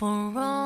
For all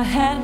I had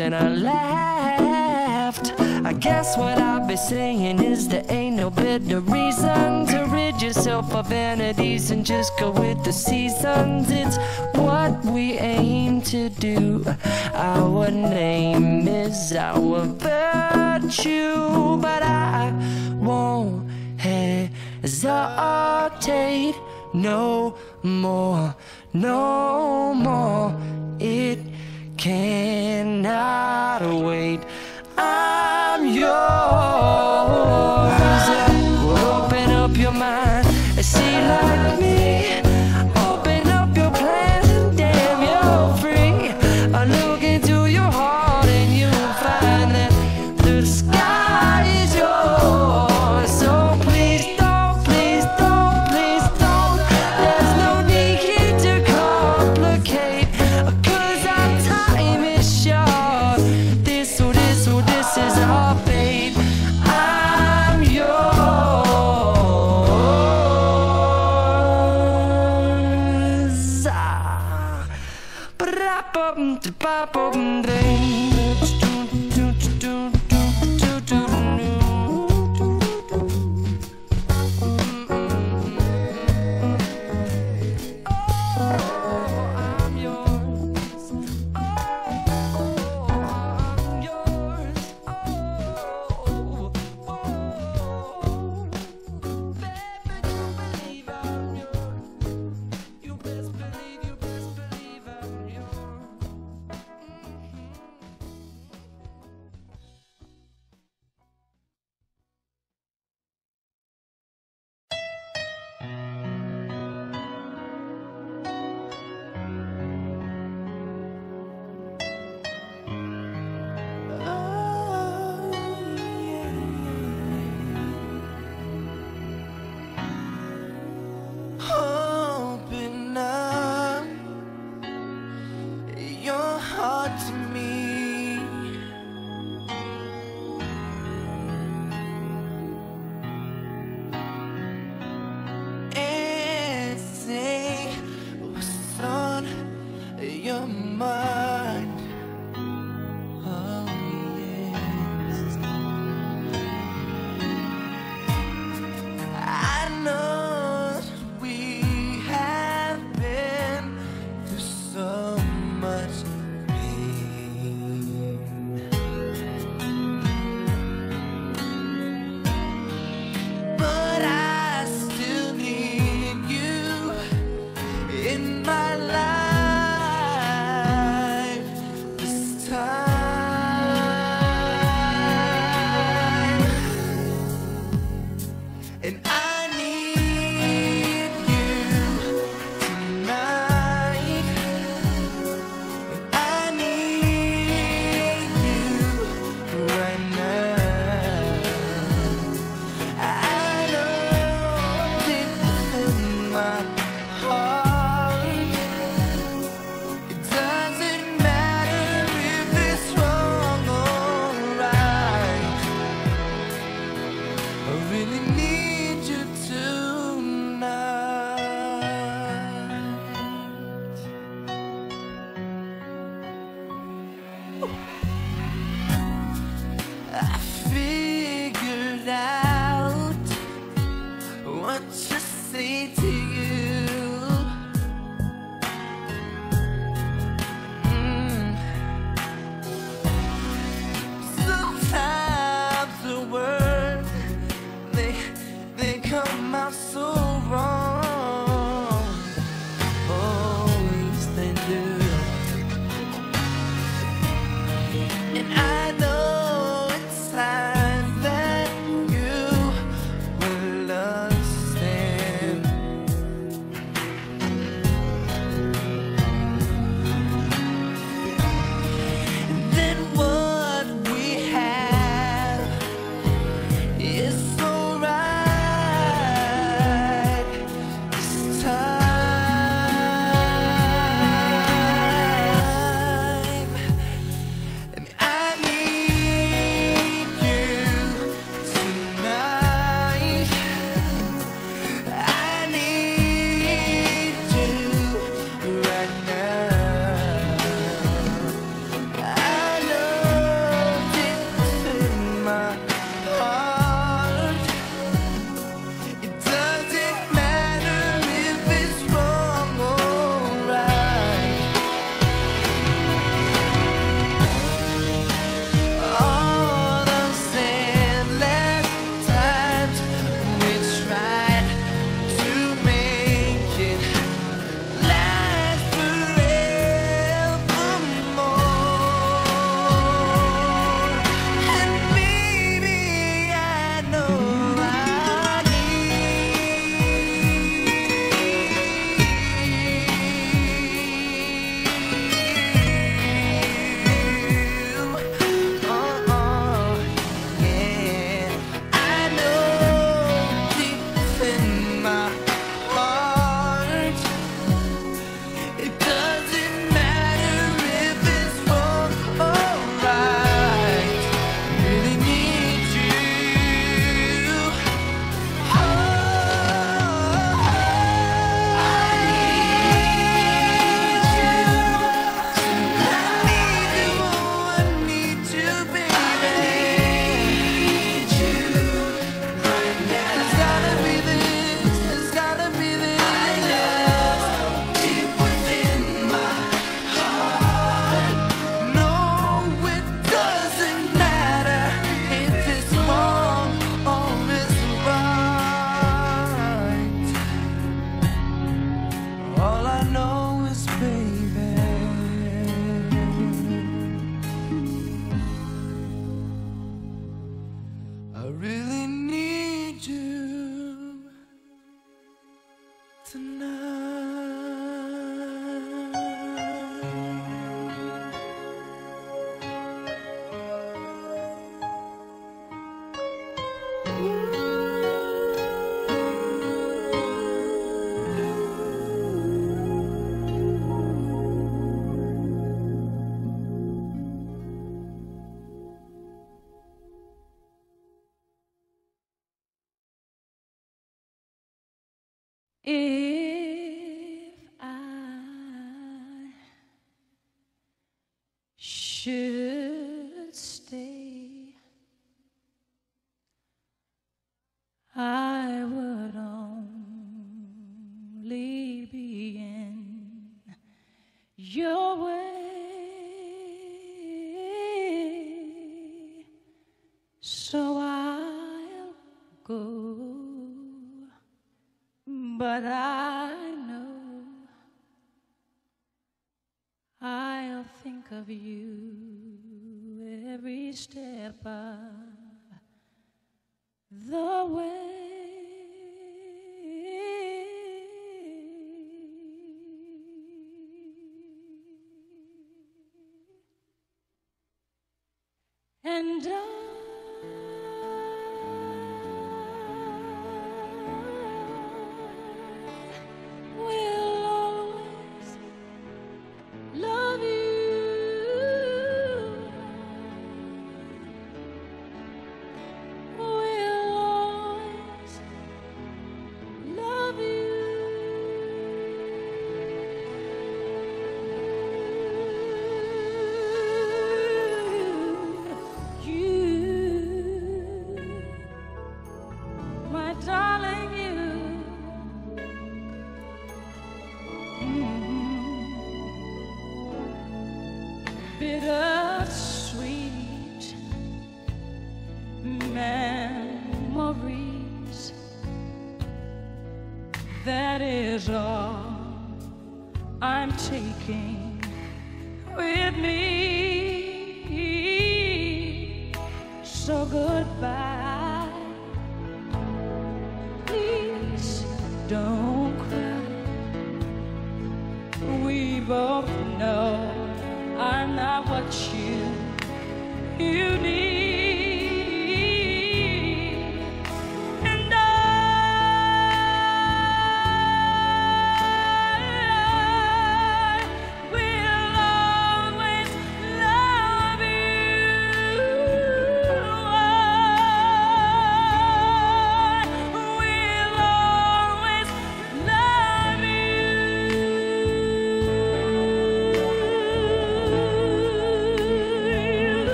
and I laughed. I guess what I'll be saying is there ain't no better reason to rid yourself of vanities and just go with the seasons.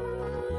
oh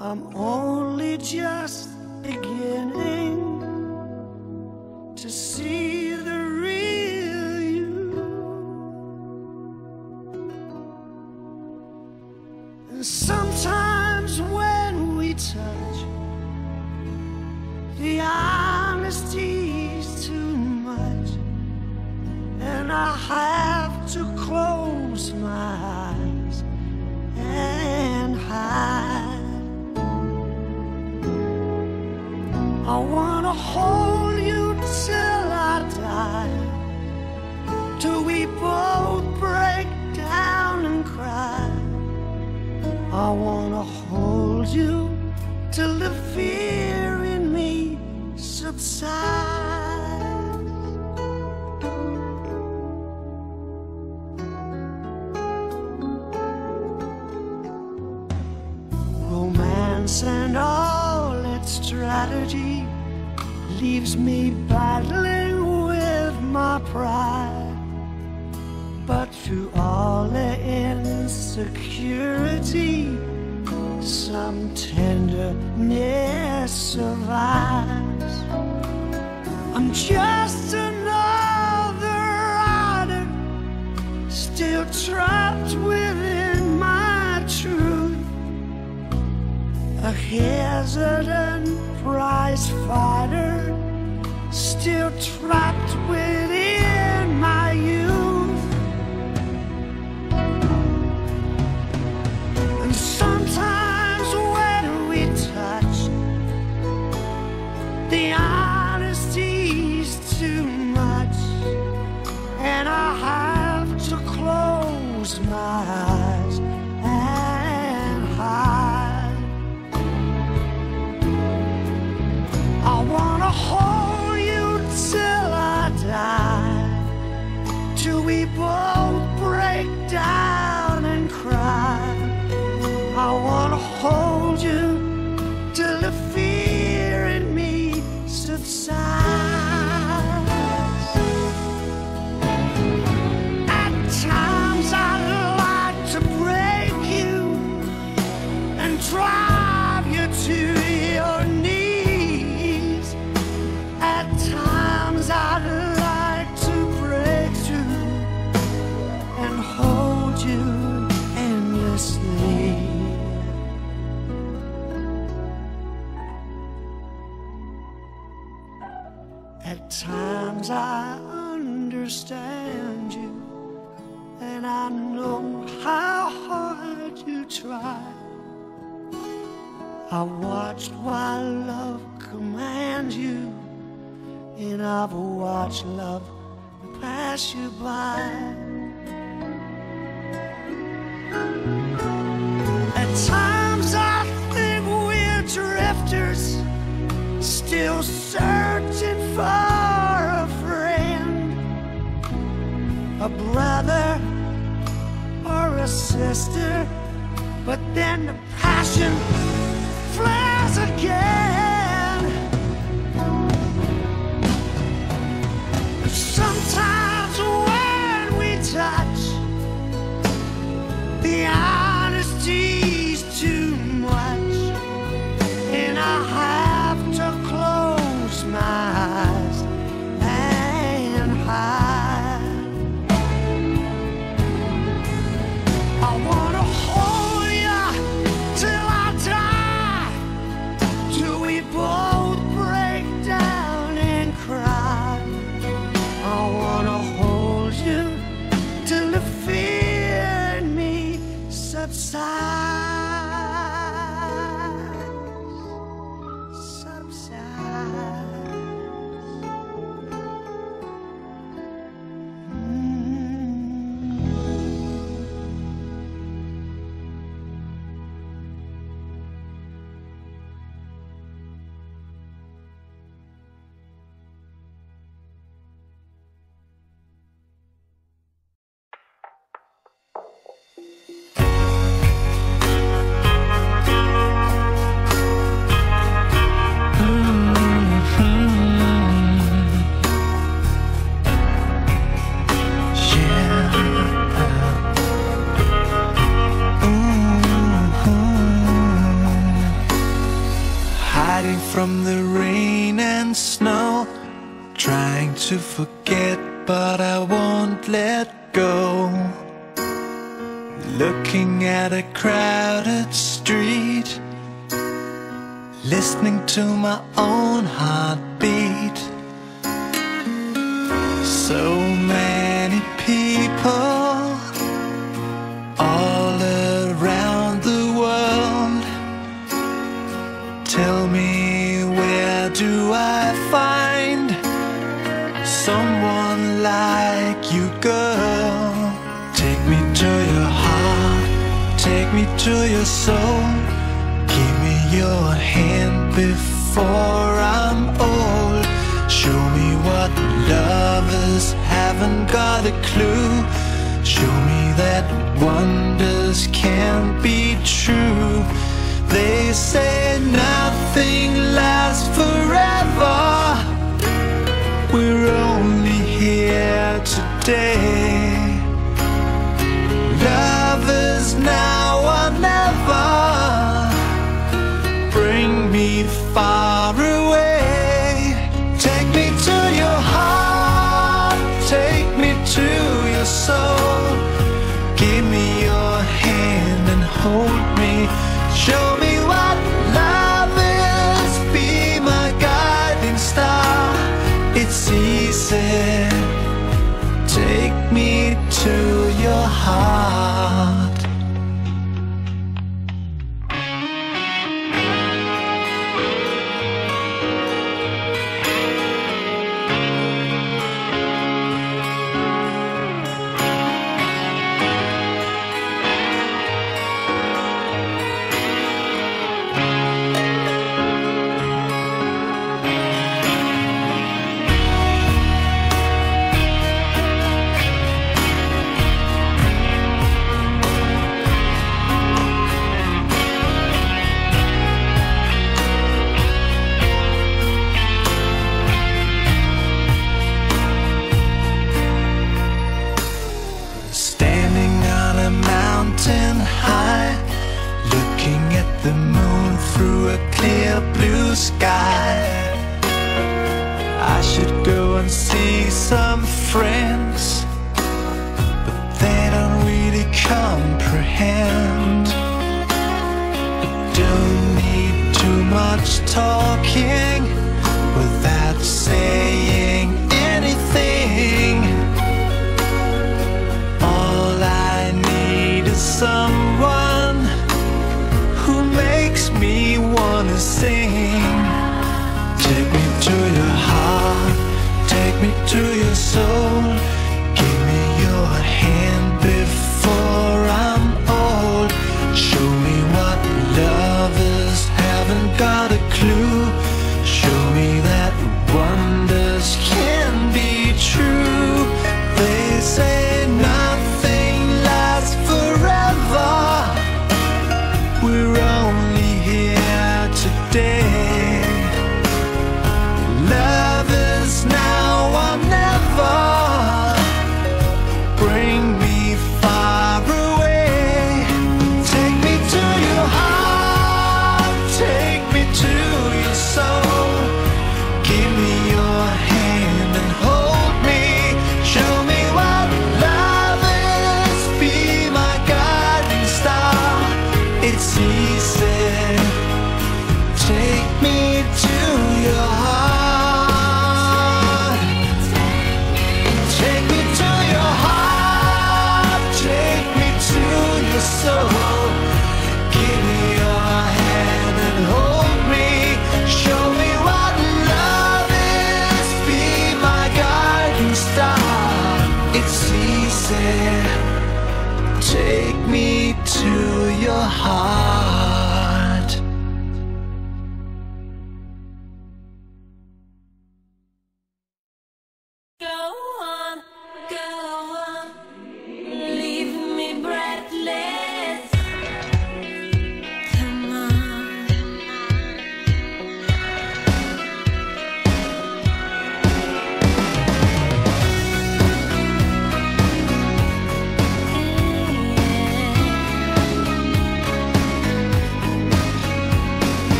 I'm only just beginning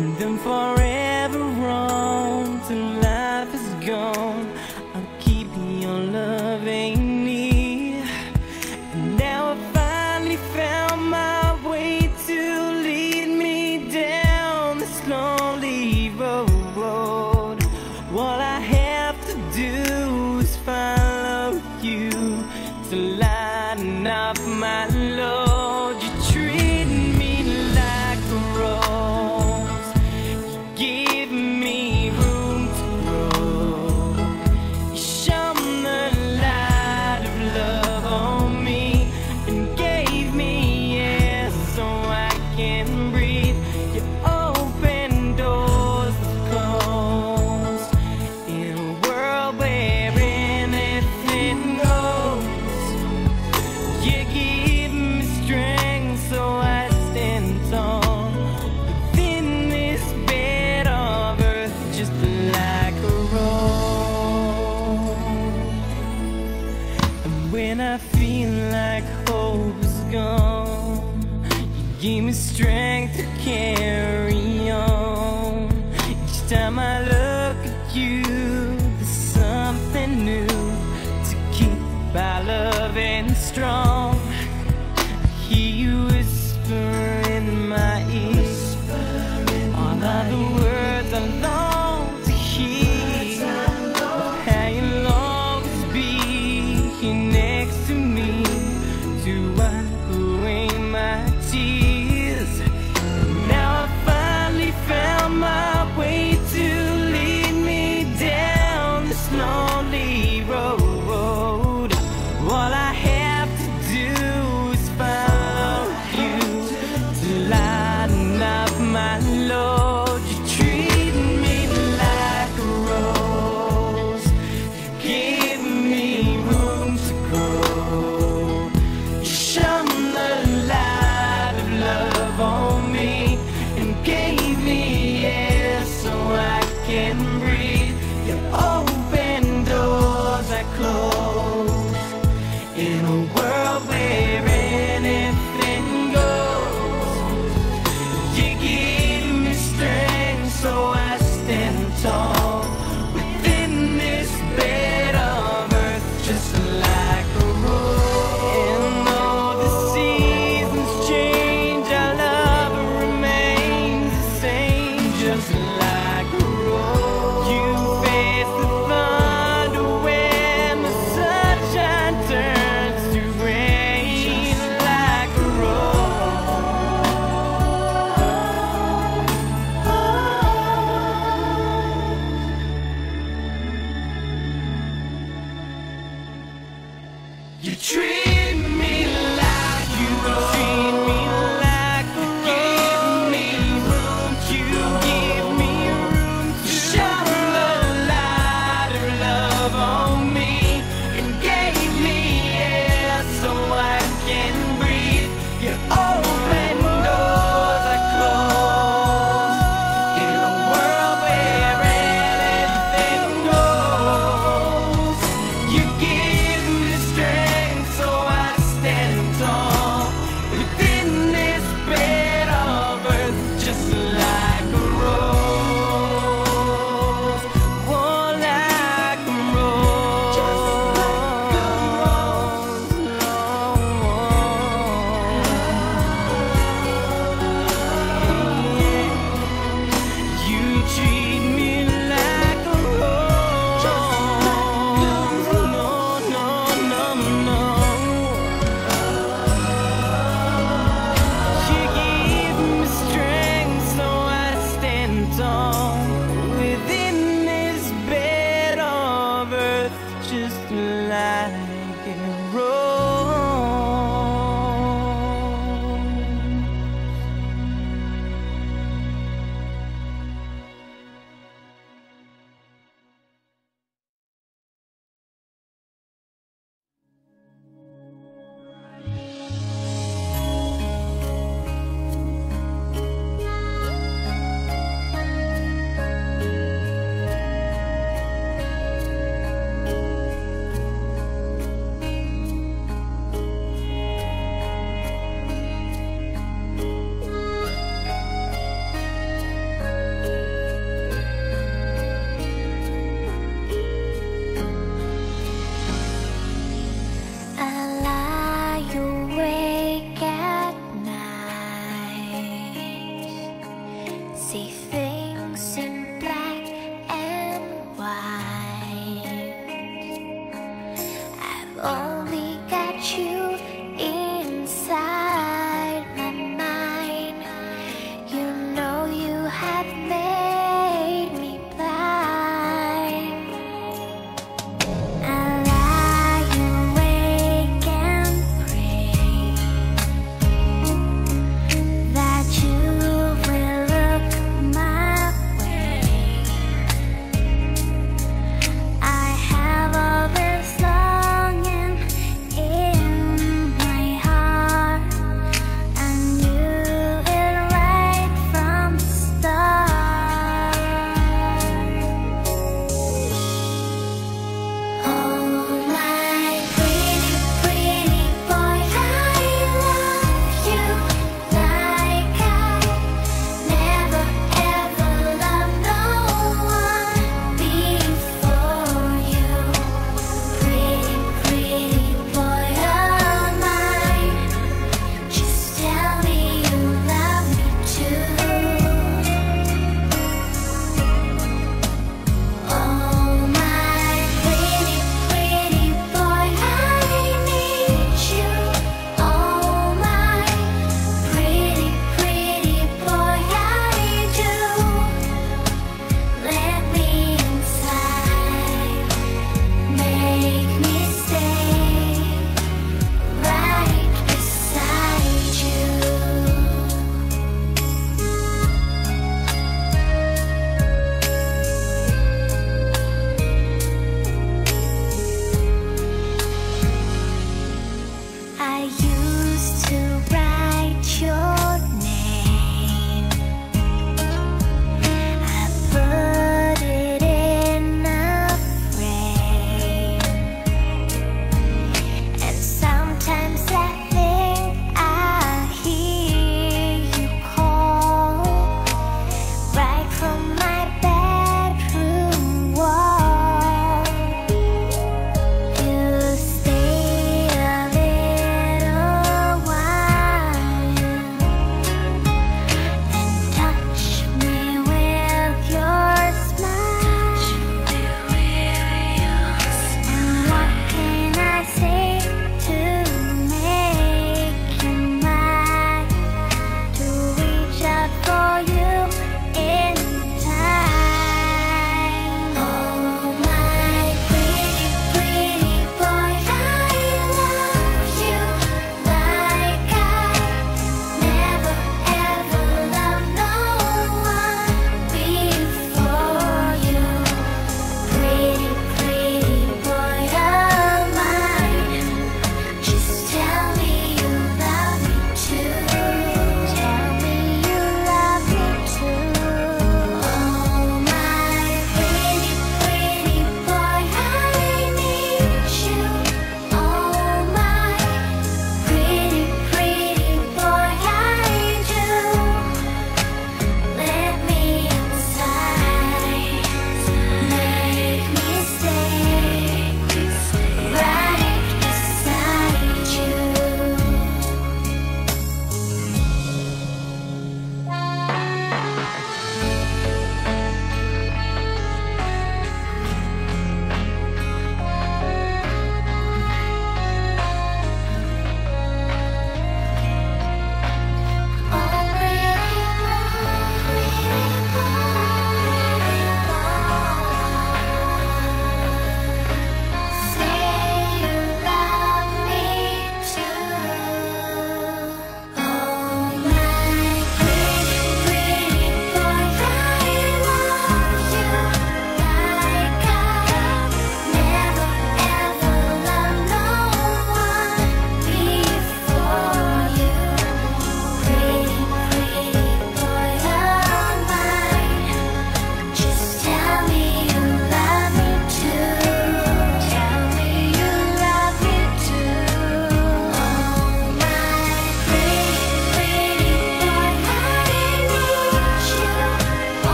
and then forever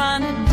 find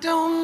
don't